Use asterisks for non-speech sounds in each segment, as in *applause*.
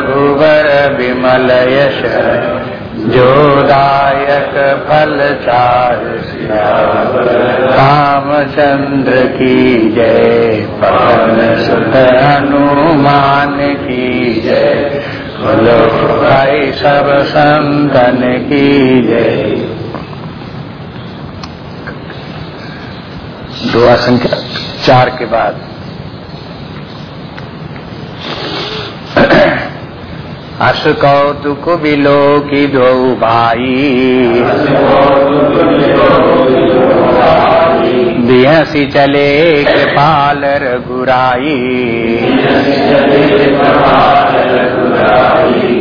रघुवर विमल यश जोदायक फल चार रामचंद्र की जय, पवन सुत हनुमान की जय। बोलो, भाई सब संतन की जय। दुआ संख्या चार के बाद। हस कौतुक की दो भाई बिहसी चले कृपाल रघुराई।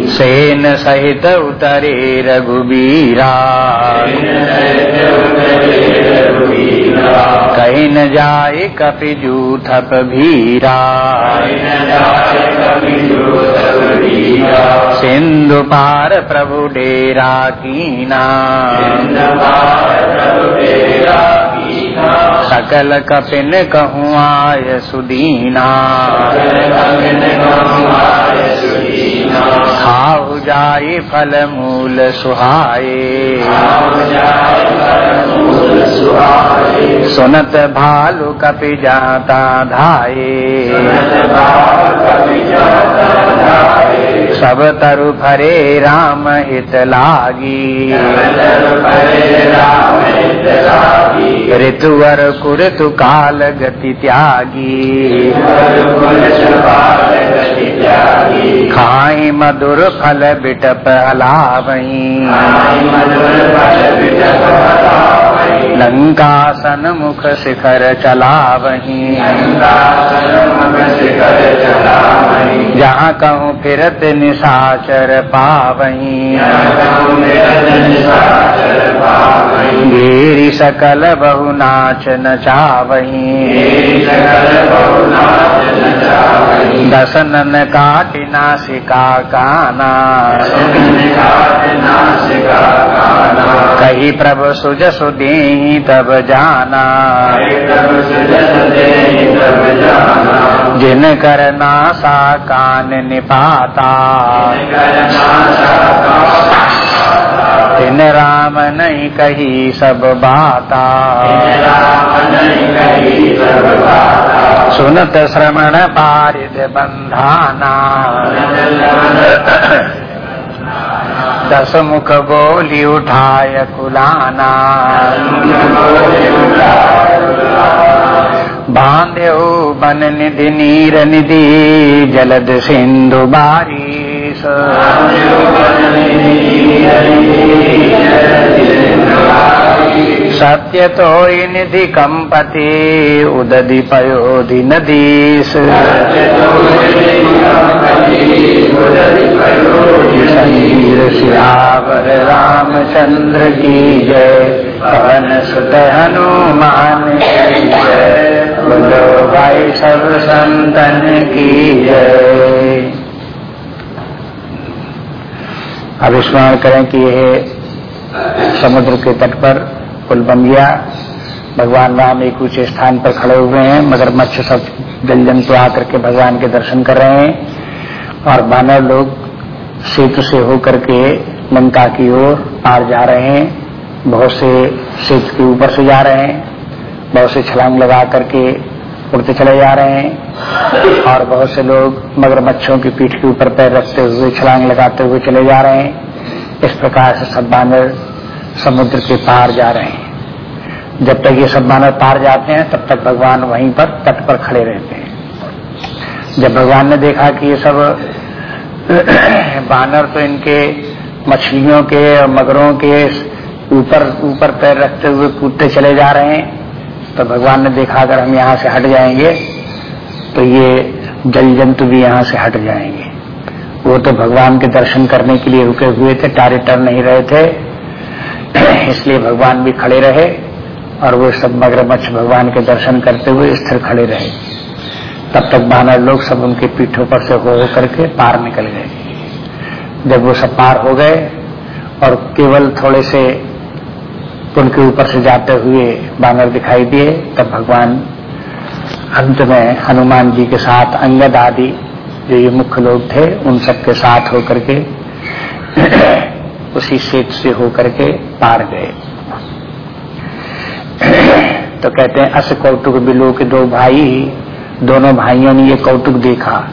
सेन सहित उतरे रघुबीरा। कहीं न जाए कपि जूथप भीरा। सिंधु पार प्रभु डेरा कीना। सकल कपिन कहूँ सुदीना। खाऊ जाय फल मूल सुहाए। सुनत भालु कपि जाता धाये। सब तरु भरे राम हित लागी। ऋतुवर कुरतु काल गति त्यागी। खाई मधुर फल बिटप हलावही लंकासन मुख शिखर चला वही जहाँ कहूँ फिरत निशाचर पावही। घेरी सकल बहु नाच नचावही दसनन काटि नासिका काना। कही प्रभु सुज सुदी तब जाना। जिन कर नासा कान निपाता। तिन राम नहीं कही सब बाता। सुनत श्रवण पारिद बंधाना। दस मुख बोली उठाय कुलाना। बांध्यो बन निधि नीर निधि, जलद सिंधु बारिश सत्य तो निधि कंपति उदधि पयोधि नदीश शरीर सियावर रामचंद्र की जय। पवन सुत हनुमान की जय बोलो भाई सब संतन की जय अब स्मरण करें कि यह समुद्र के तट पर पुल बन गया भगवान राम एक ऊँचे स्थान पर खड़े हुए हैं, मगर मच्छ सब जल जंतु आकर के भगवान के दर्शन कर रहे हैं और बानर लोग सेतु से होकर के लंका की ओर पार जा रहे हैं। बहुत से सेतु के ऊपर से जा रहे हैं, बहुत से छलांग लगा करके उड़ते चले जा रहे हैं। और बहुत से लोग मगरमच्छों की पीठ के ऊपर पैर रखते हुए छलांग लगाते हुए चले जा रहे हैं। इस प्रकार से सब बानर समुद्र के पार जा रहे हैं। जब तक ये सब बानर पार जाते हैं, तब तक भगवान वहीं पर तट पर खड़े रहते हैं। जब भगवान ने देखा कि ये सब *clears throat* बानर तो इनके मछलियों के और मगरों के ऊपर ऊपर पैर रखते हुए कूदते चले जा रहे हैं तो भगवान ने देखा, अगर हम यहाँ से हट जाएँगे तो ये जल जंतु भी यहाँ से हट जाएँगे। वो तो भगवान के दर्शन करने के लिए रुके हुए थे, टारे टर नहीं रहे थे। *clears throat* इसलिए भगवान भी खड़े रहे और वो सब मगरमच्छ भगवान के दर्शन करते हुए स्थिर खड़े रहे। तब तक बानर लोग सब उनके पीठों पर से हो करके पार निकल गए। जब वो सब पार हो गए और केवल थोड़े से पुल के ऊपर से जाते हुए बानर दिखाई दिए, तब भगवान अंत में हनुमान जी के साथ अंगद आदि जो ये मुख्य लोग थे, उन सबके साथ होकर के *clears throat* उसी सेत से होकर के पार गए। *clears throat* तो कहते हैं, अस कौटुक बिलो के दो भाई, दोनों भाइयों ने ये कौटुक देखा।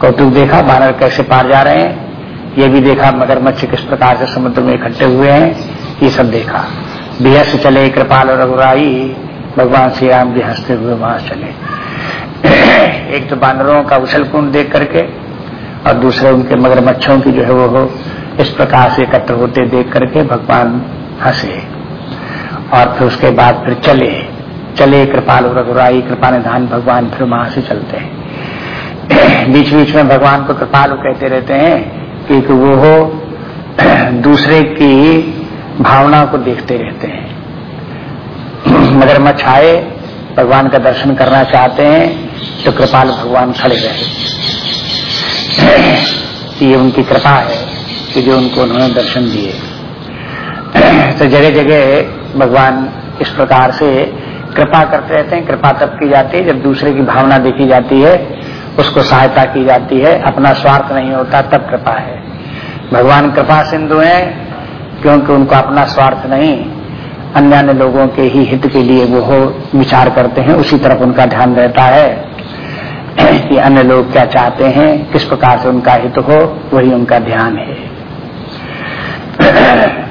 कौटुक देखा, बानर कैसे पार जा रहे हैं? ये भी देखा, मगरमच्छ किस प्रकार से समुद्र में इकट्ठे हुए हैं? ये सब देखा। बेहस चले कृपाल और रघुराई भगवान श्री राम भी हँसते हुए वहाँ चले। एक तो बानरों का उछल कुंड देख करके और दूसरे उनके मगरमच्छों की जो है वो हो, इस प्रकार से एकत्र होते देख करके भगवान हंसे। और फिर उसके बाद फिर चले। चले कृपाल रघुराई कृपा निधान भगवान फिर वहाँ से चलते हैं। बीच बीच में भगवान को कृपालु कहते रहते हैं कि वो दूसरे की भावना को देखते रहते हैं। मगरमच्छ आए भगवान का दर्शन करना चाहते हैं तो कृपाल भगवान खड़े रहे। ये उनकी कृपा है कि जो उनको उन्होंने दर्शन दिए। तो जगह जगह भगवान इस प्रकार से कृपा करते रहते हैं। कृपा तब की जाती है जब दूसरे की भावना देखी जाती है, उसको सहायता की जाती है, अपना स्वार्थ नहीं होता, तब कृपा है। भगवान कृपा सिंधु है, क्योंकि उनको अपना स्वार्थ नहीं अन्य अन्य लोगों के ही हित के लिए वो हो, विचार करते हैं, उसी तरफ़ उनका ध्यान रहता है *clears throat* कि अन्य लोग क्या चाहते हैं, किस प्रकार से उनका हित हो, वही उनका ध्यान है। *clears throat*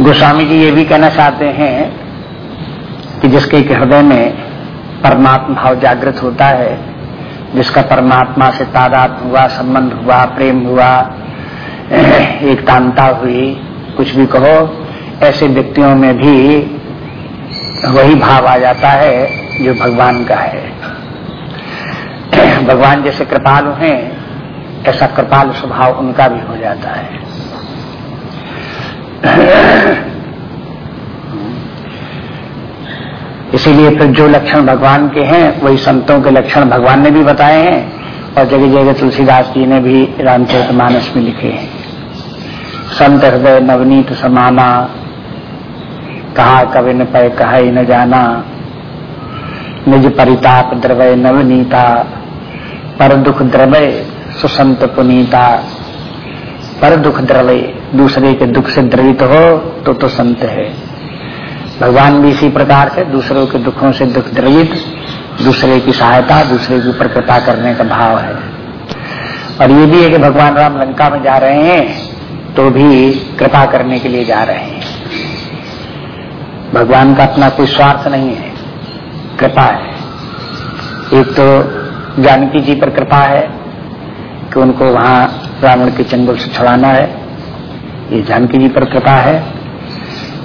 गोस्वामी जी ये भी कहना चाहते हैं कि जिसके हृदय में परमात्मा भाव जागृत होता है, जिसका परमात्मा से तादात हुआ, संबंध हुआ, प्रेम हुआ *clears throat* एक तांता हुई कुछ भी कहो, ऐसे व्यक्तियों में भी वही भाव आ जाता है जो भगवान का है। *clears throat* भगवान जैसे कृपालु हैं, ऐसा कृपालु स्वभाव उनका भी हो जाता है। *clears throat* इसीलिए फिर जो लक्षण भगवान के हैं, वही संतों के लक्षण भगवान ने भी बताए हैं और जगह जगह तुलसीदास जी ने भी रामचरित मानस में लिखे हैं। संत हृदय नवनीत समाना। कहा कवि न पय कहा न जाना। निज परिताप द्रवय नवनीता। पर दुख द्रवय सुसंत पुनीता। पर दुख द्रवय दूसरे के दुख से द्रवित हो तो तो संत है। भगवान भी इसी प्रकार से दूसरों के दुखों से दुख द्रवित, दूसरे की सहायता, दूसरे के ऊपर करने का भाव है। और ये भी है कि भगवान राम लंका में जा रहे हैं। तो भी कृपा करने के लिए जा रहे हैं। भगवान का अपना कोई स्वार्थ नहीं है। कृपा है। एक तो जानकी जी पर कृपा है कि उनको वहाँ रावण के चंगुल से छुड़ाना है। ये जानकी जी पर कृपा है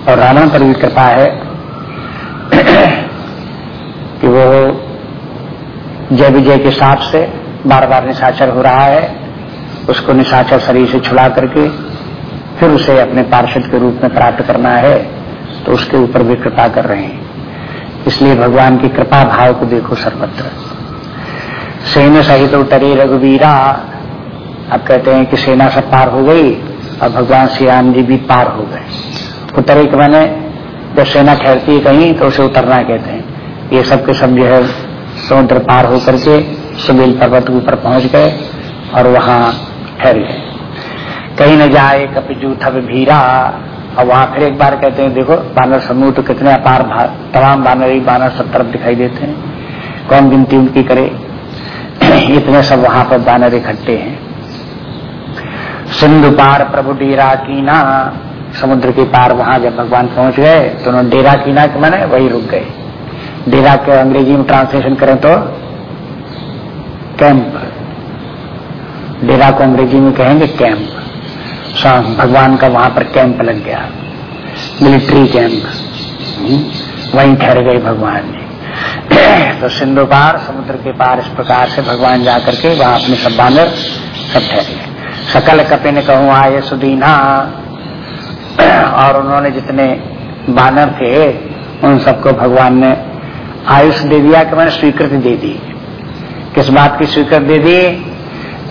और रावण पर भी कृपा है *clears throat* कि वो जय विजय के साथ से बार बार निशाचर हो रहा है। उसको निशाचर शरीर से छुड़ा करके फिर उसे अपने पार्षद के रूप में प्राप्त करना है तो उसके ऊपर भी कृपा कर रहे हैं। इसलिए भगवान की कृपा भाव को देखो सर्वत्र। सेना सहित उतरे रघुवीरा। अब कहते हैं कि सेना सब पार हो गई, और भगवान श्री राम जी भी पार हो गए। उतरे के मैंने, जब सेना ठहरती है कहीं तो उसे उतरना कहते हैं। ये सब के सब जो है, समुद्र पार होकर के सुबेल पर्वत के ऊपर पहुँच गए, और वहाँ ठहर गए। कहीं न जाए कपिजू थब भीरा और वहाँ फिर एक बार कहते हैं, देखो, बानर समूह तो कितने अपार तमाम बानर ही बानर सब तरफ़ दिखाई देते हैं। कौन गिनती उनकी करे? *clears throat* इतने सब वहाँ पर बानर इकट्ठे हैं। सिंधु पार प्रभु डेरा कीना। समुद्र के पार वहाँ जब भगवान पहुँच गए तो उन्होंने डेरा कीना के मैंने वही रुक गए। डेरा के अंग्रेज़ी में ट्रांसलेशन करें तो कैंप डेरा को अंग्रेज़ी में कहेंगे कैंप भगवान का वहाँ पर कैंप लग गया। Military camp. वहीं ठहर गए भगवान जी। *clears throat* तो सिंधु पार, समुद्र के पार इस प्रकार से भगवान जाकर के वहाँ अपने सब बानर सब ठहरे सकल कपिन कहूँ, आए सुदीना। *clears throat* और उन्होंने जितने बानर थे, उन सबको भगवान ने आयुष दे दिया कि मैंने स्वीकृति दे दी। किस बात की स्वीकृति दे दी?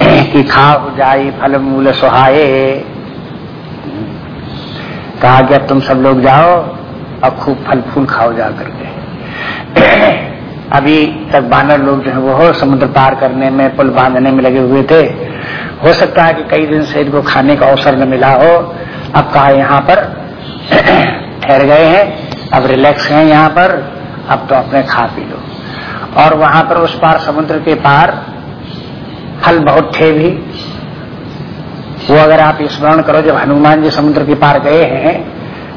कि खाओ जाए फल मूल सुहाये कहा अब तुम सब लोग जाओ और खूब फल फूल खाओ जा करके। अभी तक बानर लोग जो है वो समुद्र पार करने में, पुल बांधने में लगे हुए थे। हो सकता है कि कई दिन से इनको खाने का अवसर न मिला हो। अब कहा यहाँ पर *clears throat* ठहर गए हैं, अब रिलैक्स हैं यहाँ पर, अब तो अपने खा पी लो। और वहाँ पर उस पार समुद्र के पार फल बहुत थे भी। वो अगर आप स्मरण करो, जब हनुमान जी समुद्र के पार गए हैं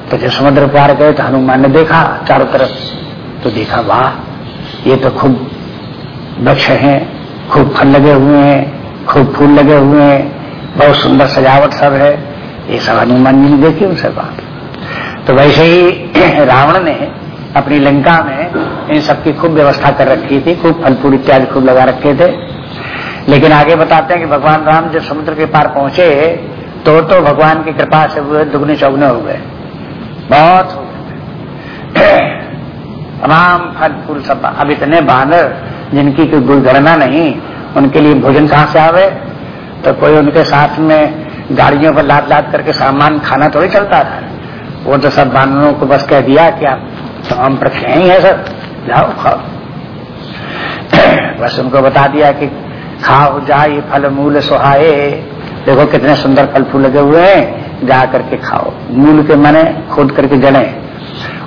तो जब समुद्र पार गए तो हनुमान ने देखा चारों तरफ़ तो देखा, वाह, ये तो खूब वृक्ष हैं, खूब फल लगे हुए हैं, खूब फूल लगे हुए हैं, बहुत सुंदर सजावट सब है। ये सब हनुमान जी ने देखी उनसे बात। तो वैसे ही *clears throat* रावण ने अपनी लंका में इन सबकी खूब व्यवस्था कर रखी थी, खूब फल फूल इत्यादि खूब लगा रखे थे। लेकिन आगे बताते हैं कि भगवान राम जब समुद्र के पार पहुँचे तो तो भगवान की कृपा से वो दुगने चौगने हो गए। बहुत तमाम फल फूल सब, अब इतने बानर, जिनकी कोई गुलगणना नहीं, उनके लिए भोजन कहाँ से आवे? तो कोई उनके साथ में गाड़ियों पर लाद लाद करके सामान खाना थोड़ी चलता था। वो तो सब बानरों को बस कह दिया कि आप तमाम वृक्ष ही है सर जाओ, खाओ। बस उनको बता दिया कि खाओ, जाए फल मूल सुहाए। देखो कितने सुंदर फल फूल लगे हुए हैं, जा करके खाओ। मूल के मने खोद करके जड़े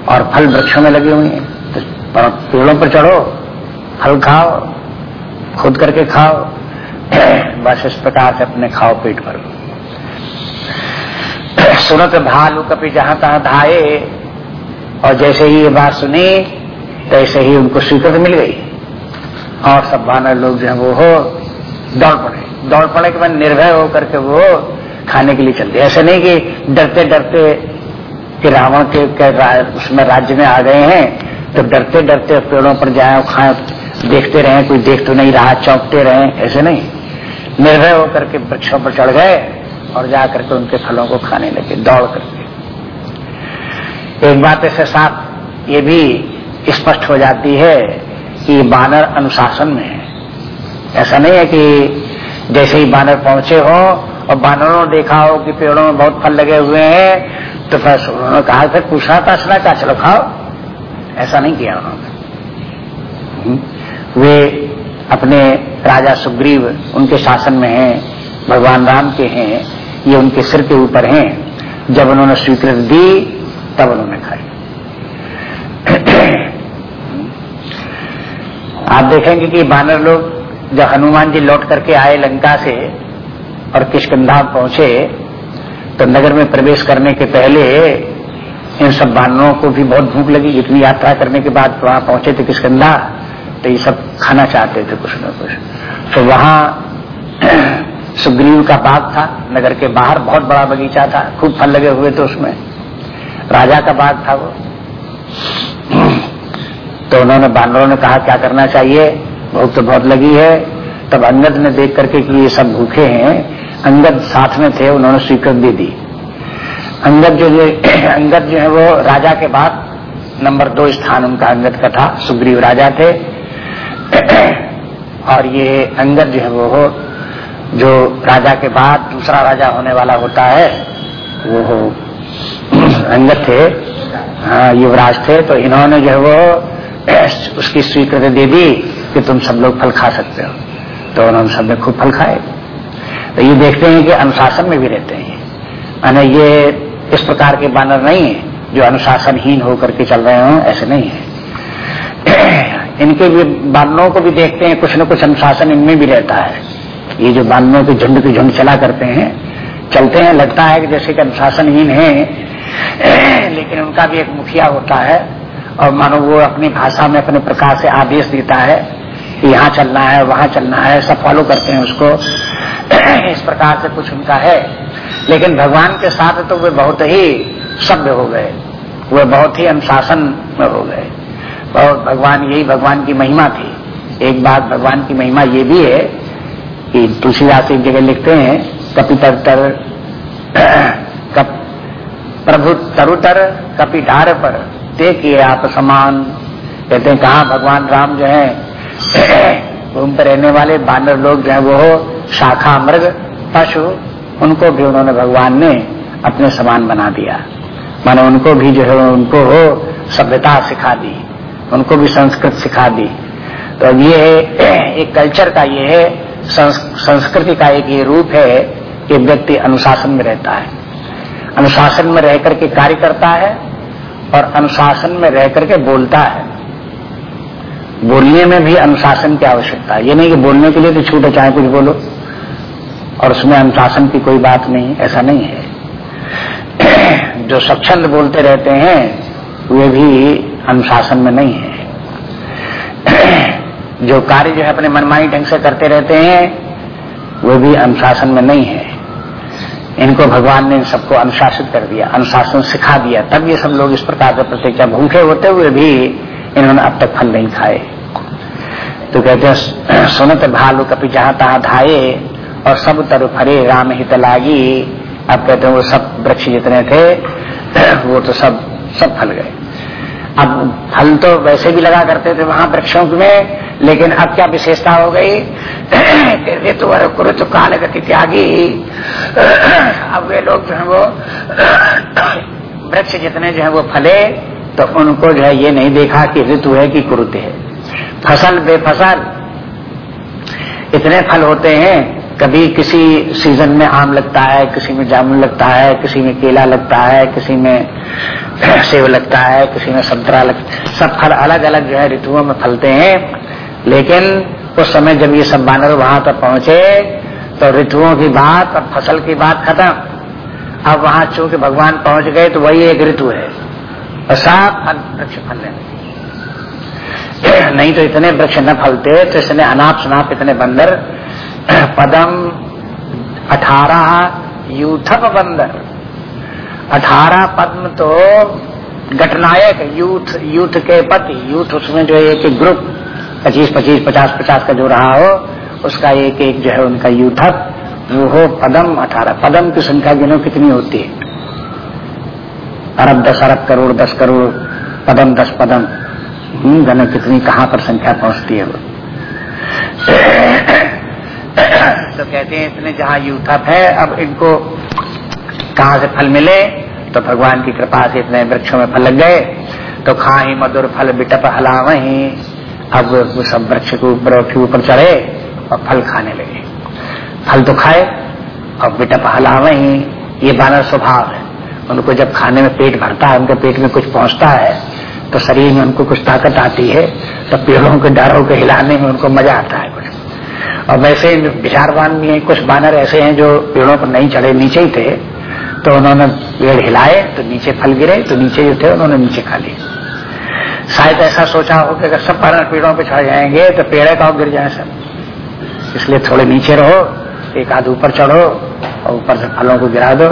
और फल वृक्षों में लगे हुए हैं। तो पेड़ों पर चढ़ो, फल खाओ, खुद करके खाओ। *clears throat* बस इस प्रकार से अपने खाओ पेट भरो *clears throat* सुनत भालू कपि जहाँ तहां धाये। और जैसे ही ये बात सुनी, तैसे ही उनको स्वीकृति मिल गई। और सब बानर लोग जो है वो हो दौड़ पड़े। दौड़ पड़े कि मैं निर्भय होकर के वो खाने के लिए चलते ऐसे नहीं कि डरते डरते कि रावण के, के रा, उसमें राज्य में आ गए हैं तो डरते डरते पेड़ों पर जाए खाए देखते रहे कोई देख तो नहीं रहा चौंकते रहे ऐसे नहीं। निर्भय होकर के वृक्षों पर चढ़ गए और जाकर के उनके फलों को खाने लगे दौड़ करके एक बात ऐसे साफ़ ये भी स्पष्ट हो जाती है कि बानर अनुशासन में है। ऐसा नहीं है कि जैसे ही बानर पहुँचे हो और बानरों ने देखा हो कि पेड़ों में बहुत फल लगे हुए हैं तो फिर उन्होंने कहा, फिर पूछना था सुना क्या, चलो खाओ। ऐसा नहीं किया उन्होंने। हम्म। वे अपने राजा सुग्रीव उनके शासन में हैं, भगवान राम के हैं, ये उनके सिर के ऊपर हैं। जब उन्होंने स्वीकृति दी, तब उन्होंने खाई। *clears throat* आप देखेंगे कि बानर लोग जब हनुमान जी लौट करके आए लंका से और किशकंधा पहुँचे तो नगर में प्रवेश करने के पहले इन सब बानरों को भी बहुत भूख लगी। इतनी यात्रा करने के बाद वहाँ पहुँचे थे किशकंधा तो ये सब खाना चाहते थे कुछ न कुछ। तो वहाँ *clears throat* सुग्रीव का बाग था, नगर के बाहर बहुत बड़ा बगीचा था, खूब फल लगे हुए थे उसमें। राजा का बाग था वो। *clears throat* तो उन्होंने बानरों ने कहा, क्या करना चाहिए? भूख तो बहुत लगी है। तब अंगद ने देख करके कि ये सब भूखे हैं, अंगद साथ में थे, उन्होंने स्वीकृति दे दी। अंगद जो *clears throat* अंगद जो है वो राजा के बाद नंबर दो स्थान उनका अंगद का था, सुग्रीव राजा थे। *clears throat* और ये अंगद जो है वो, जो राजा के बाद दूसरा राजा होने वाला होता है, वो हो *clears throat* अंगद थे। हाँ युवराज थे तो इन्होंने जो है वो उसकी स्वीकृति दे दी। कि तुम सब लोग फल खा सकते हो। तो उन्होंने सबने खूब फल खाए। तो ये देखते हैं कि अनुशासन में भी रहते हैं। मैंने ये इस प्रकार के बानर नहीं है, जो अनुशासनहीन होकर के चल रहे हो, ऐसे नहीं है। *clears throat* इनके भी बानरों को भी देखते हैं, कुछ न कुछ अनुशासन इनमें भी रहता है। ये जो बानरों के झुंड के झुंड चला करते हैं, चलते हैं, लगता है कि जैसे कि अनुशासनहीन है, *clears throat* लेकिन उनका भी एक मुखिया होता है, और मानो वो अपनी भाषा में, अपने प्रकार से आदेश देता है यहाँ चलना है, वहाँ चलना है, सब फॉलो करते हैं उसको। *clears throat* इस प्रकार से कुछ उनका है। लेकिन भगवान के साथ तो वे बहुत ही सभ्य हो गए। वे बहुत ही अनुशासन में हो गए। और भगवान, यही भगवान की महिमा थी। एक बात भगवान की महिमा ये भी है कि तुलसीदास एक जगह लिखते हैं कपितर तर *clears throat* कप, प्रभु तरुतर कपि ढार पर, ते किए आप समान। कहते हैं, कहा भगवान राम जो है *coughs* घूम पर रहने वाले बानर लोग जो है, वो शाखा मृग, पशु, उनको भी उन्होंने भगवान ने अपने समान बना दिया। माने उनको भी जो है, उनको हो सभ्यता सिखा दी, उनको भी संस्कृत सिखा दी। तो ये *coughs* एक कल्चर का ये है संस्कृति का एक ये रूप है कि व्यक्ति अनुशासन में रहता है। अनुशासन में रह करके कार्य करता है और अनुशासन में रह करके बोलता है। बोलने में भी अनुशासन की आवश्यकता है। ये नहीं कि बोलने के लिए तो छूटो चाहे कुछ बोलो। और उसमें अनुशासन की कोई बात नहीं, ऐसा नहीं है। *clears throat* जो स्वच्छंद बोलते रहते हैं, वे भी अनुशासन में नहीं है। *clears throat* जो कार्य जो है अपने मनमानी ढंग से करते रहते हैं, वे भी अनुशासन में नहीं है। इनको भगवान ने सबको अनुशासित कर दिया, अनुशासन सिखा दिया। तब ये सब लोग इस प्रकार के प्रतिज्ञा भूखे होते हुए भी इन्होंने अब तक फल नहीं खाए। तो कहते सुनत भालू कपि जहाँ तहां धाये, और सब तरु फरे राम हित लागी। अब कहते हैं, वो सब वृक्ष जितने थे, *clears throat* वो तो सब सब फल गए। अब फल तो वैसे भी लगा करते थे वहाँ वृक्षों में, लेकिन अब क्या विशेषता हो गई? *clears throat* ऋतु कुरुत काल गति त्यागी। *clears throat* अब वे लोग जो है वो वृक्ष जितने जो है वो फले। तो उनको जो है ये नहीं देखा कि ऋतु है कि कुरुत है। फ़सल बेफसल। इतने फल होते हैं, कभी किसी सीज़न में आम लगता है, किसी में जामुन लगता है, किसी में केला लगता है, किसी में *clears throat* सेब लगता है, किसी में संतरा लगता है सब फल अलग अलग जो है ऋतुओं में फलते हैं। लेकिन उस समय जब ये सब बानर वहाँ तक पहुँचे तो ऋतुओं की बात और फ़सल की बात खत्म। अब वहाँ चूँकि भगवान पहुँच गए तो वही एक ऋतु है। और साफ़ फल वृक्ष फल लेने नहीं तो इतने वृक्ष न फलते तो इसने अनाप शनाप इतने बंदर। पदम अठारह यूथप बंदर। अठारह पद्म तो गटनायक यूथ यूथ के पति। यूथ उसमें जो एक ग्रुप, पच्चीस पच्चीस, पचास पचास का जो रहा हो, उसका एक एक जो है उनका यूथक। वो हो पदम अठारह। पदम की संख्या गिनो कितनी होती है? अरब दस अरब करोड़, दस करोड़, पदम दस पदम। गने कितनी कहाँ पर संख्या पहुँचती है वो? तो कहते हैं, इतने जहाँ यूथप है, अब इनको कहा से फल मिले? तो भगवान की कृपा से इतने वृक्षों में फल लग गए। तो खा ही मधुर फल बिटप हला वही अब वो सब वृक्ष के ऊपर के ऊपर चढ़े और फल खाने लगे। फल तो खाए और बिटप हला वही ये बानर स्वभाव है। उनको जब खाने में पेट भरता है, उनके पेट में कुछ पहुँचता है तो शरीर में उनको कुछ ताकत आती है तो पेड़ों के डारों के हिलाने में उनको मज़ा आता है कुछ। और वैसे विचारवान भी है, कुछ बानर ऐसे हैं जो पेड़ों पर नहीं चढ़े, नीचे ही थे तो उन्होंने पेड़ हिलाए तो नीचे फल गिरे तो नीचे जो थे उन्होंने नीचे खा लिए। शायद ऐसा सोचा हो कि अगर सब बानर पेड़ों पर चढ़ जाएँगे तो पेड़े का गिर जाए सब। इसलिए थोड़े नीचे रहो, एक आध ऊपर चढ़ो और ऊपर से फलों को गिरा दो।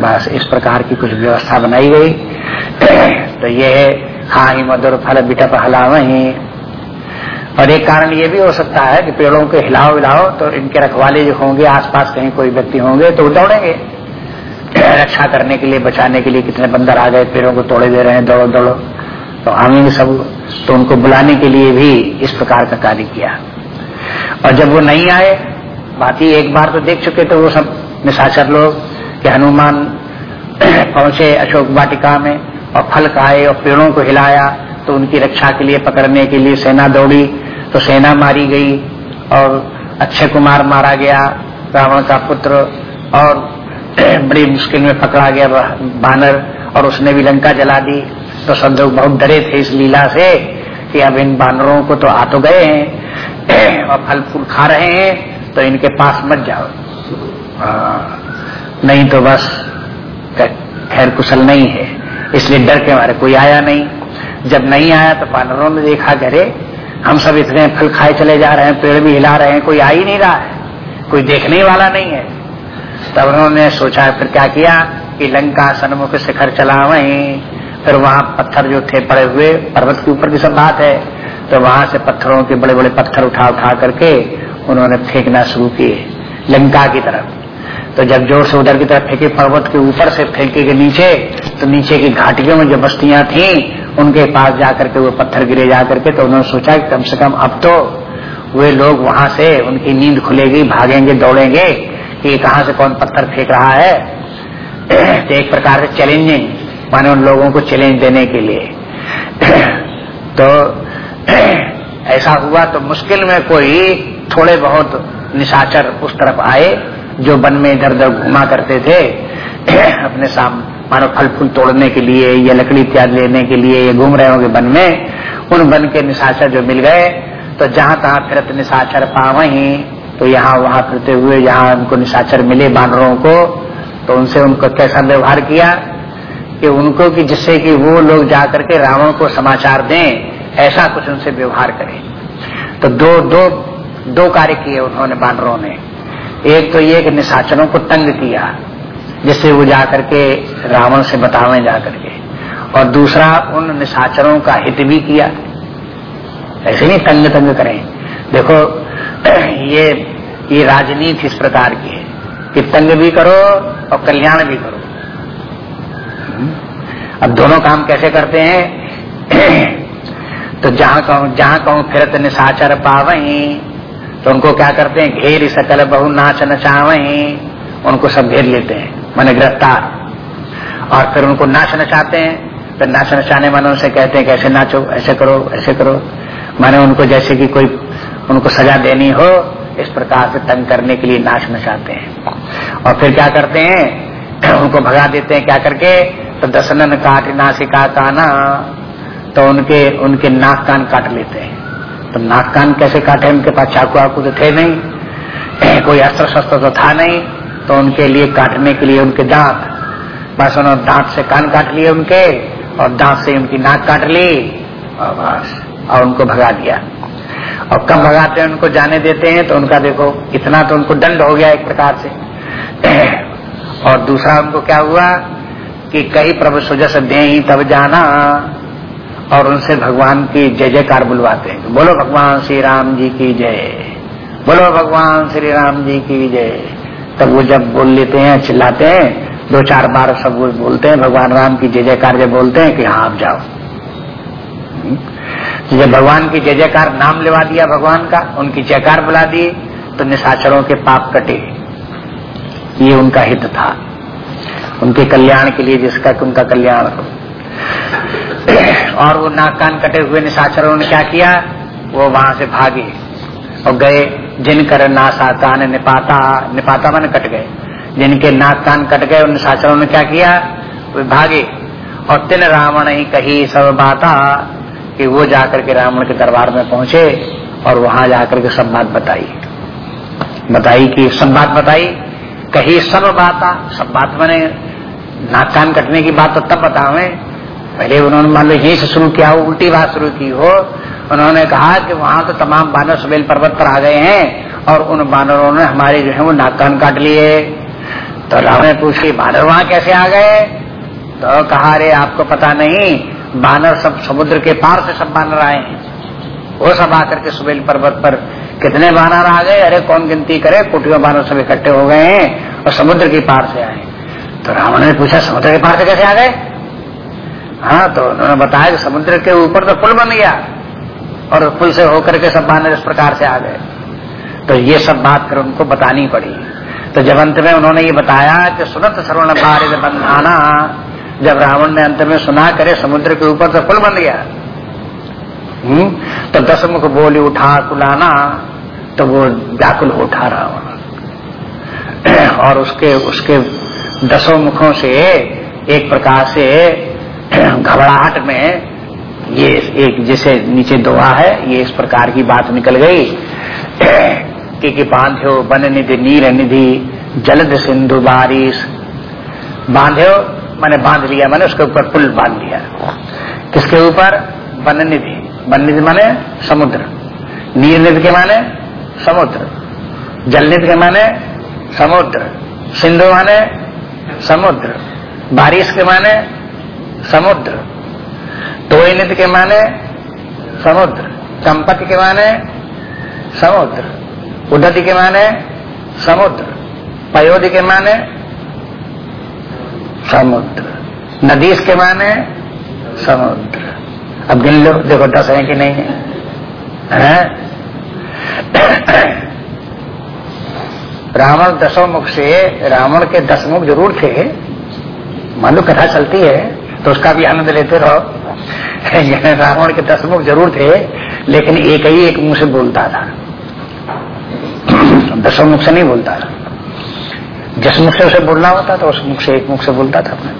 बस इस प्रकार की कुछ व्यवस्था बनाई गई। *clears throat* तो ये हाँ ही मधुर फल बिटप हलाव ही और एक कारण ये भी हो सकता है कि पेड़ों के हिलाओ हिलाओ तो इनके रखवाले जो होंगे, आसपास कहीं कोई व्यक्ति होंगे तो दौड़ेंगे। *clears throat* रक्षा करने के लिए, बचाने के लिए कितने बंदर आ गए, पेड़ों को तोड़े दे रहे हैं, दौड़ो दौड़ो। तो आएँगे सब तो उनको बुलाने के लिए भी इस प्रकार का कार्य किया। और जब वो नहीं आए बाकी एक बार तो देख चुके थे वो सब निशाचर लोग कि हनुमान *clears throat* पहुँचे अशोक वाटिका में और फल खाए और पेड़ों को हिलाया तो उनकी रक्षा के लिए, पकड़ने के लिए सेना दौड़ी तो सेना मारी गई और अक्षय कुमार मारा गया, रावण का पुत्र और *clears throat* बड़ी मुश्किल में पकड़ा गया बानर और उसने भी लंका जला दी। तो सब लोग बहुत डरे थे इस लीला से कि अब इन बानरों को तो आ तो गए हैं *clears throat* और फल फूल खा रहे हैं तो इनके पास मत जाओ। नहीं तो बस खैर कुशल नहीं है। इसलिए डर के मारे कोई आया नहीं। जब नहीं आया तो पानरों ने देखा करे हम सब इतने फल खाए चले जा रहे हैं, पेड़ भी हिला रहे हैं, कोई आ ही नहीं रहा है। कोई देखने वाला नहीं है। तब उन्होंने सोचा, फिर क्या किया कि लंका सन्मुख शिखर चला वहीं। फिर वहाँ पत्थर जो थे, पड़े हुए, पर्वत के ऊपर की सब बात है। तो वहाँ से पत्थरों के बड़े बड़े पत्थर उठा उठा करके उन्होंने फेंकना शुरू किए, लंका की तरफ़। तो जब ज़ोर से उधर की तरफ़ फेंके, पर्वत के ऊपर से फेंके के नीचे तो नीचे की घाटियों में जो बस्तियाँ थी, उनके पास जाकर के वो पत्थर गिरे जा करके तो उन्होंने सोचा कि कम से कम अब तो वे लोग वहाँ से उनकी नींद खुलेगी, भागेंगे, दौड़ेंगे, कि कहाँ से कौन पत्थर फेंक रहा है। तो एक प्रकार से चैलेंजिंग माने उन लोगों को चैलेंज देने के लिए। तो ऐसा हुआ तो मुश्किल में कोई थोड़े बहुत निशाचर उस तरफ़ आए जो वन में इधर उधर घुमा करते थे, *clears throat* अपने साम, मानो फल फूल तोड़ने के लिए या लकड़ी इत्यादि लेने के लिए ये घूम रहे होंगे वन में, उन वन के निशाचर जो मिल गए तो जहाँ तहां फिरत निशाचर पाव ही तो यहाँ वहाँ फिरते हुए जहाँ उनको निशाचर मिले बानरों को तो उनसे उनको कैसा व्यवहार किया कि उनको कि जिससे कि वो लोग जाकर के रावण को समाचार दें, ऐसा कुछ उनसे व्यवहार करें। तो दो दो दो कार्य किए उन्होंने बानरों ने। एक तो ये कि निशाचरों को तंग किया, जिससे वो जाकर के रावण से बतावे जाकर के। और दूसरा, उन निशाचरों का हित भी किया। ऐसे नहीं तंग तंग करें। देखो, *clears throat* ये ये राजनीति इस प्रकार की है कि तंग भी करो और कल्याण भी करो। अब दोनों काम कैसे करते हैं? *clears throat* तो जहाँ कहूँ जहाँ कहूँ, फिरत निशाचर पावही तो उनको क्या करते हैं? घेर सकल बहु नाच नचावही उनको सब घेर लेते हैं, मैंने गिरफ़्तार। और फिर उनको नाच नचाते हैं। फिर नाच नचाने वाले उनसे कहते हैं कि ऐसे नाचो, ऐसे करो ऐसे करो। मैंने उनको जैसे कि कोई उनको सजा देनी हो, इस प्रकार से तंग करने के लिए नाच नचाते हैं। और फिर क्या करते हैं? *clears throat* उनको भगा देते हैं क्या करके? तो दसनन काट नासिका काना। तो उनके उनके नाक कान काट लेते हैं। तो नाक कान कैसे काटे, उनके पास चाकू आकू तो थे नहीं, *clears throat* कोई अस्त्र शस्त्र तो था नहीं तो उनके लिए काटने के लिए उनके दांत। बस उन्होंने दांत से कान काट लिए उनके, और दांत से उनकी नाक काट ली, और बस, और उनको भगा दिया। और कब भगाते हैं, उनको जाने देते हैं तो उनका देखो, इतना तो उनको दंड हो गया एक प्रकार से। *clears throat* और दूसरा उनको क्या हुआ, कि कई प्रभु सुजस दे तब जाना। और उनसे भगवान की जय जयकार बुलवाते हैं। बोलो भगवान श्री राम जी की जय। बोलो भगवान श्री राम जी की जय। तब वो जब बोल लेते हैं, चिल्लाते हैं, दो चार बार सब वो बोलते हैं, भगवान राम की जय जयकार जब बोलते हैं कि हाँ आप जाओ। तो जब भगवान की जय जयकार नाम लेवा दिया भगवान का, उनकी जयकार बुला दी तो निशाचरों के पाप कटे। ये उनका हित था। उनके कल्याण के लिए जिसका उनका कल्याण और वो नाक कान कटे हुए निशाचरों ने क्या किया? वो वहाँ से भागे और गए, जिनकर नासा कान निपाता निपाता मन कट गए। जिनके नाक कान कट गए, उन निशाचरों ने क्या किया? वे भागे। और तिन रावण ही कही सब बाता कि वो जाकर के रावण के दरबार में पहुँचे और वहाँ जाकर के सब बात बताई। बताई कि सब बात बताई। कही सब बाता, सब बात मैंने नाक कान कटने की बात तो तब बतावे पहले उन्होंने मान लो यही से शुरू किया हो, उल्टी बात शुरू की हो, उन्होंने कहा कि वहाँ तो तमाम बानर सुबेल पर्वत पर आ गए हैं और उन बानरों ने हमारे जो है वो नाकान काट लिए। तो राम ने पूछी बानर वहाँ कैसे आ गए? तो कहा, अरे, आपको पता नहीं, बानर सब समुद्र के पार से सब बानर आए हैं। वो सब आकर के सुबेल पर्वत पर कितने बानर आ गए? अरे, कौन गिनती करे, कोटियों बानर सब इकट्ठे हो गए हैं और समुद्र के पार से आए तो रावण ने पूछा, समुद्र के पार से कैसे आ गए? हाँ तो उन्होंने बताया कि समुद्र के ऊपर तो पुल बन गया और पुल से होकर के सब बानर इस प्रकार से आ गए। तो ये सब बात कर उनको बतानी पड़ी। तो जब अंत में उन्होंने ये बताया कि सुनत श्रवण बारिद बंधाना, जब रावण ने अंत में सुना, करे समुद्र के ऊपर तो पुल बन गया। हम्म तो दस मुख बोली, उठा कुलाना। तो वो व्याकुल उठा रावण। और उसके उसके दसों मुखों से एक प्रकार से घबराहट में ये एक जैसे नीचे दोहा है ये इस प्रकार की बात निकल गई। कि, कि बांध्यो वन निधि नीर निधि जलद सिंधु बारिश। बांध्यो मैंने बाँध लिया मैंने उसके ऊपर पुल बाँध दिया किसके ऊपर? वन निधि वन निधि माने समुद्र। नीर निधि के माने समुद्र। जल निधि के माने समुद्र। सिंधु माने समुद्र। बारिश के माने समुद्र। निधि के माने समुद्र, चंपक के माने समुद्र उद्धति के माने समुद्र, पयोधि के माने समुद्र, नदीस के माने समुद्र। अब गिन लो, देखो दस है कि नहीं है? रावण दसों मुख से, रावण के दस मुख ज़रूर थे। मान कथा चलती है। तो उसका भी आनंद लेते रहो। रावण के दस मुख ज़रूर थे, लेकिन एक ही एक मुँह से बोलता था। दसों मुख से नहीं बोलता था। जिस मुख से उसे बोलना होता था, उस मुख से एक मुख से बोलता था अपने।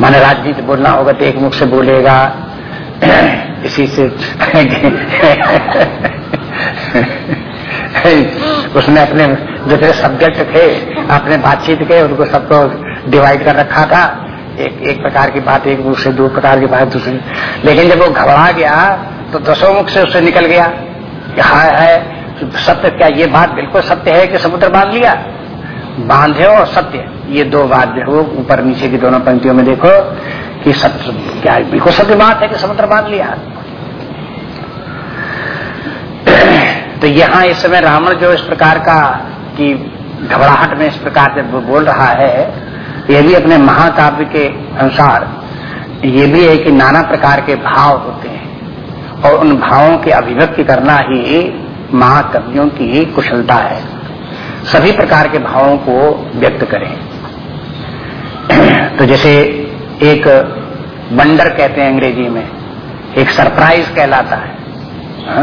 माने राजनीति बोलना होगा तो एक मुख से बोलेगा। इसी से उसने अपने जो सब्जेक्ट थे, अपने बातचीत के, उनको सबको डिवाइड कर रखा था। एक एक प्रकार की बात, एक मुख से दो प्रकार की बात दूसरी लेकिन जब वो घबरा गया तो दसों मुख से उससे निकल गया हाय है सत्य क्या ये बात बिल्कुल सत्य है कि समुद्र बाँध लिया? बांधे और सत्य। ये दो बात देखो ऊपर नीचे की दोनों पंक्तियों में देखो कि सत्य क्या बिल्कुल सत्य बात है कि समुद्र बाँध लिया। तो यहाँ इस समय रावण जो इस प्रकार का कि घबराहट में इस प्रकार से बोल रहा है ये भी अपने महाकाव्य के अनुसार, ये भी है कि नाना प्रकार के भाव होते हैं। और उन भावों की अभिव्यक्ति करना ही महाकवियों की कुशलता है। सभी प्रकार के भावों को व्यक्त करें। तो जैसे एक बंडर कहते हैं अंग्रेज़ी में, एक सरप्राइज़ कहलाता है। हा?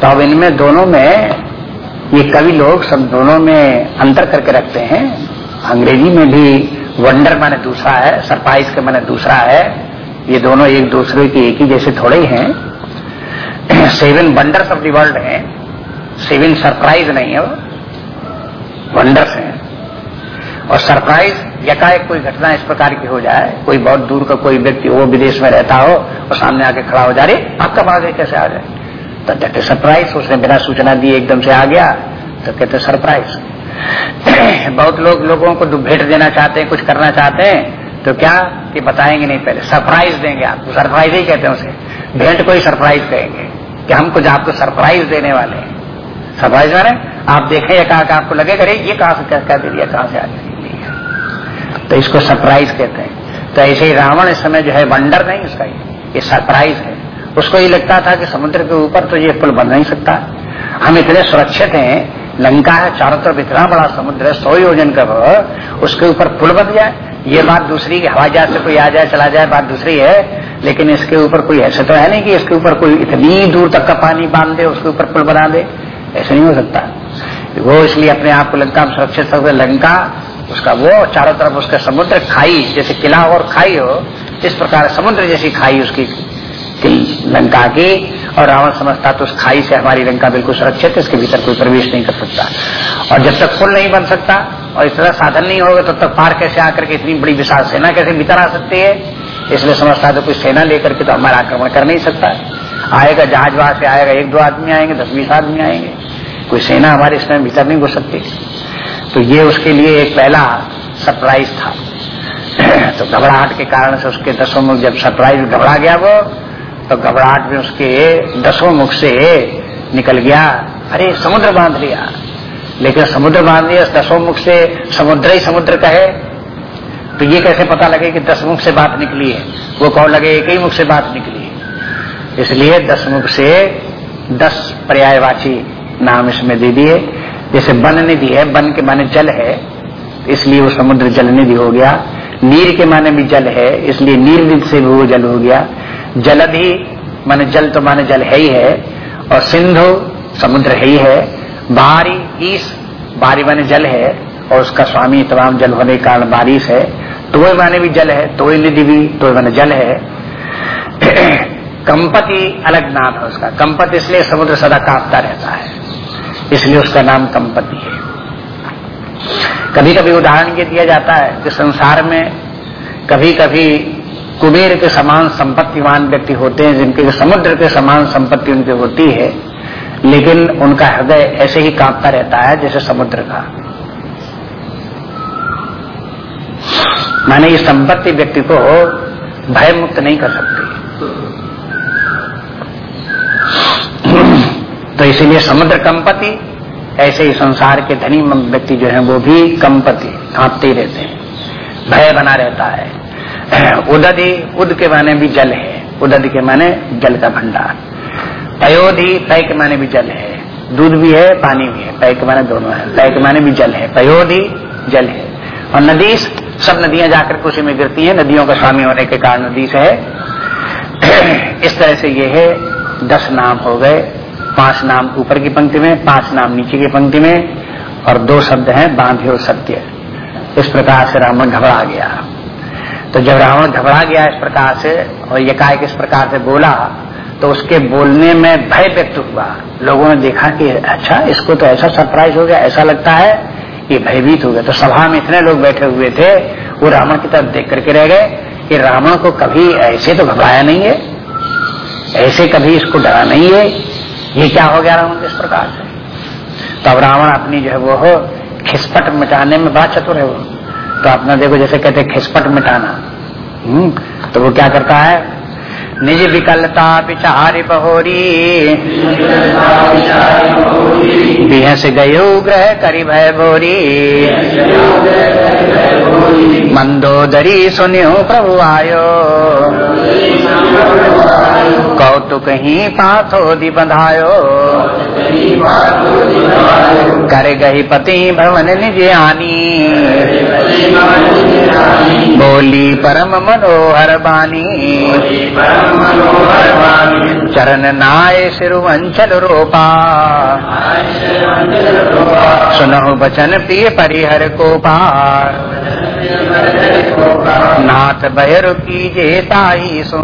तो अब इनमें दोनों में, ये कवि लोग सब दोनों में अंतर करके रखते हैं। अंग्रेज़ी में भी वंडर माने दूसरा है, सरप्राइज़ के माने दूसरा है। ये दोनों एक दूसरे के एक ही जैसे थोड़े हैं *clears throat* seven wonders of the world है। सेवन सरप्राइज़ नहीं है वंडर्स हैं। और सरप्राइज़, यकाएक कोई घटना इस प्रकार की हो जाए, कोई बहुत दूर का कोई व्यक्ति वो विदेश में रहता हो और सामने आके खड़ा हो जा रहे आपका बात कैसे आ जाए तो कहते, सरप्राइज़, उसने बिना सूचना दिए एकदम से आ गया। तो कहते, सरप्राइज़। *coughs* बहुत लोग लोगों को भेंट देना चाहते हैं कुछ करना चाहते हैं तो क्या कि बताएँगे नहीं पहले? सरप्राइज़ देंगे आपको। सरप्राइज़ ही कहते हैं उसे। भेंट को ही सरप्राइज़ कहेंगे कि हम कुछ आपको सरप्राइज़ देने वाले हैं। सरप्राइज़ माने आप देखें या कहा आपको लगे करे ये कहाँ से क्या, क्या दे दिया कहाँ से आ गया तो इसको सरप्राइज़ कहते हैं। तो ऐसे ही रावण इस समय जो है वंडर नहीं उसका ये। सरप्राइज़ है। उसको ये लगता था कि समुद्र के ऊपर तो ये पुल बन नहीं सकता। हम इतने सुरक्षित हैं लंका है, चारों तरफ़ इतना बड़ा समुद्र है, सौ योजन का उसके ऊपर पुल बन जाए ये बात दूसरी की हवाई जहाज़ से कोई आ जाए, चला जाए, बात दूसरी है। लेकिन इसके ऊपर कोई ऐसे तो है नहीं कि इसके ऊपर कोई इतनी दूर तक का पानी बाँध दे, उसके ऊपर पुल बना दे। ऐसा नहीं हो सकता। वो इसलिए अपने आप को लंका में सुरक्षित सकते लंका, उसका वो चारों तरफ़ उसका समुद्र, खाई, जैसे किला और खाई हो, इस प्रकार समुद्र जैसी खाई उसकी लंका की। और रावण समझता तो उस खाई से हमारी लंका बिल्कुल सुरक्षित है, इसके भीतर कोई प्रवेश नहीं कर सकता। और जब तक पुल नहीं बन सकता और इस तरह साधन नहीं होगा, तब तो तक पार कैसे आकर के इतनी बड़ी विशाल सेना कैसे भीतर आ सकती है? इसलिए समझता तो कोई सेना लेकर के तो हमारा आक्रमण कर नहीं सकता। आएगा जहाज़ वहाँ से, आएगा एक दो आदमी आएँगे, दस बीस आदमी आएँगे। कोई सेना हमारे इसमें भीतर नहीं घुस सकती। तो ये उसके लिए एक पहला सरप्राइज़ था। *clears throat* तो घबराहट के कारण से उसके दसों में जब सरप्राइज़ घबरा गया वो तो घबराहट में उसके दसों मुख से निकल गया। अरे, समुद्र बाँध लिया। लेकिन समुद्र बाँध लिया दसों मुख से समुद्र ही समुद्र का है तो ये कैसे पता लगे कि दस मुख से बात निकली है? वो कौन लगे? एक ही मुख से बात निकली है। इसलिए दस मुख से दस पर्यायवाची नाम इसमें दे दिए। जैसे वन निधि है, वन के माने जल है, इसलिए वो समुद्र जल निधि हो गया। नीर के माने भी जल है, इसलिए नीर निधि से भी वो जल हो गया। जलधि माने जल तो माने जल है ही है, और सिंधु समुद्र है ही है। बारी, ईस, बारी माने जल है, और उसका स्वामी तमाम जल होने के कारण बारिश है। तो माने भी जल है तो निधि भी तो माने जल है। *clears throat* कंपति अलग नाम है उसका। कंपति इसलिए समुद्र सदा कांपता रहता है, इसलिए उसका नाम कंपति है। कभी कभी उदाहरण ये दिया जाता है कि संसार में कभी कभी कुबेर के समान संपत्तिवान व्यक्ति होते हैं, जिनके समुद्र के समान संपत्ति उनकी होती है, लेकिन उनका हृदय ऐसे ही कांपता रहता है जैसे समुद्र का। माने ये संपत्ति व्यक्ति को भय मुक्त नहीं कर सकती। तो इसीलिए समुद्र कंपति, ऐसे ही संसार के धनी व्यक्ति जो है, वो भी कंपति, कांपते ही रहते हैं। भय बना रहता है। उदधि, उद के माने भी जल है, उदध के माने जल का भंडार। पयोधि पय के माने भी जल है, दूध भी है, पानी भी है पय के माने दोनों है पय के माने भी जल है पयोधि जल है। और नदी सब नदियाँ जाकर उसी में गिरती है, नदियों का स्वामी होने के कारण नदी से है। *clears throat* इस तरह से ये है, दस नाम हो गए, पाँच नाम ऊपर की पंक्ति में, पाँच नाम नीचे की पंक्ति में, और दो शब्द हैं बांध्यो सत्य। इस प्रकार से रावण घबरा गया। तो जब रावण घबरा गया इस प्रकार से और यकायक इस प्रकार से बोला तो उसके बोलने में भय व्यक्त हुआ। लोगों ने देखा कि अच्छा इसको तो ऐसा सरप्राइज़ हो गया, ऐसा लगता है, ये भयभीत हो गया। तो सभा में इतने लोग बैठे हुए थे, वो रावण की तरफ़ देख करके रह गए कि रावण को कभी ऐसे तो घबराया नहीं है, ऐसे कभी इसको डरा नहीं है। ये क्या हो गया रावण इस प्रकार से? तब रावण अपनी जो है वो खिसपट मिटाने में बड़ा चतुर है वो। तो अपना देखो जैसे कहते खिसपट मिटाना। हम्म, तो वो क्या करता है? निज विकलता विचार बहोरी। बिहस गयो ग्रह करी भय बोरी मंदोदरी सुनियो प्रभु आयो। कौतुक ही पाथो दि बंधायो। कर गही पति भवन निज आनी। बोली परम मनोहर बानी। चरण नाय सिरुवंचल रोपा। सुनो बचन प्रिय परिहर को पार नाथ बहर की जेताई सो।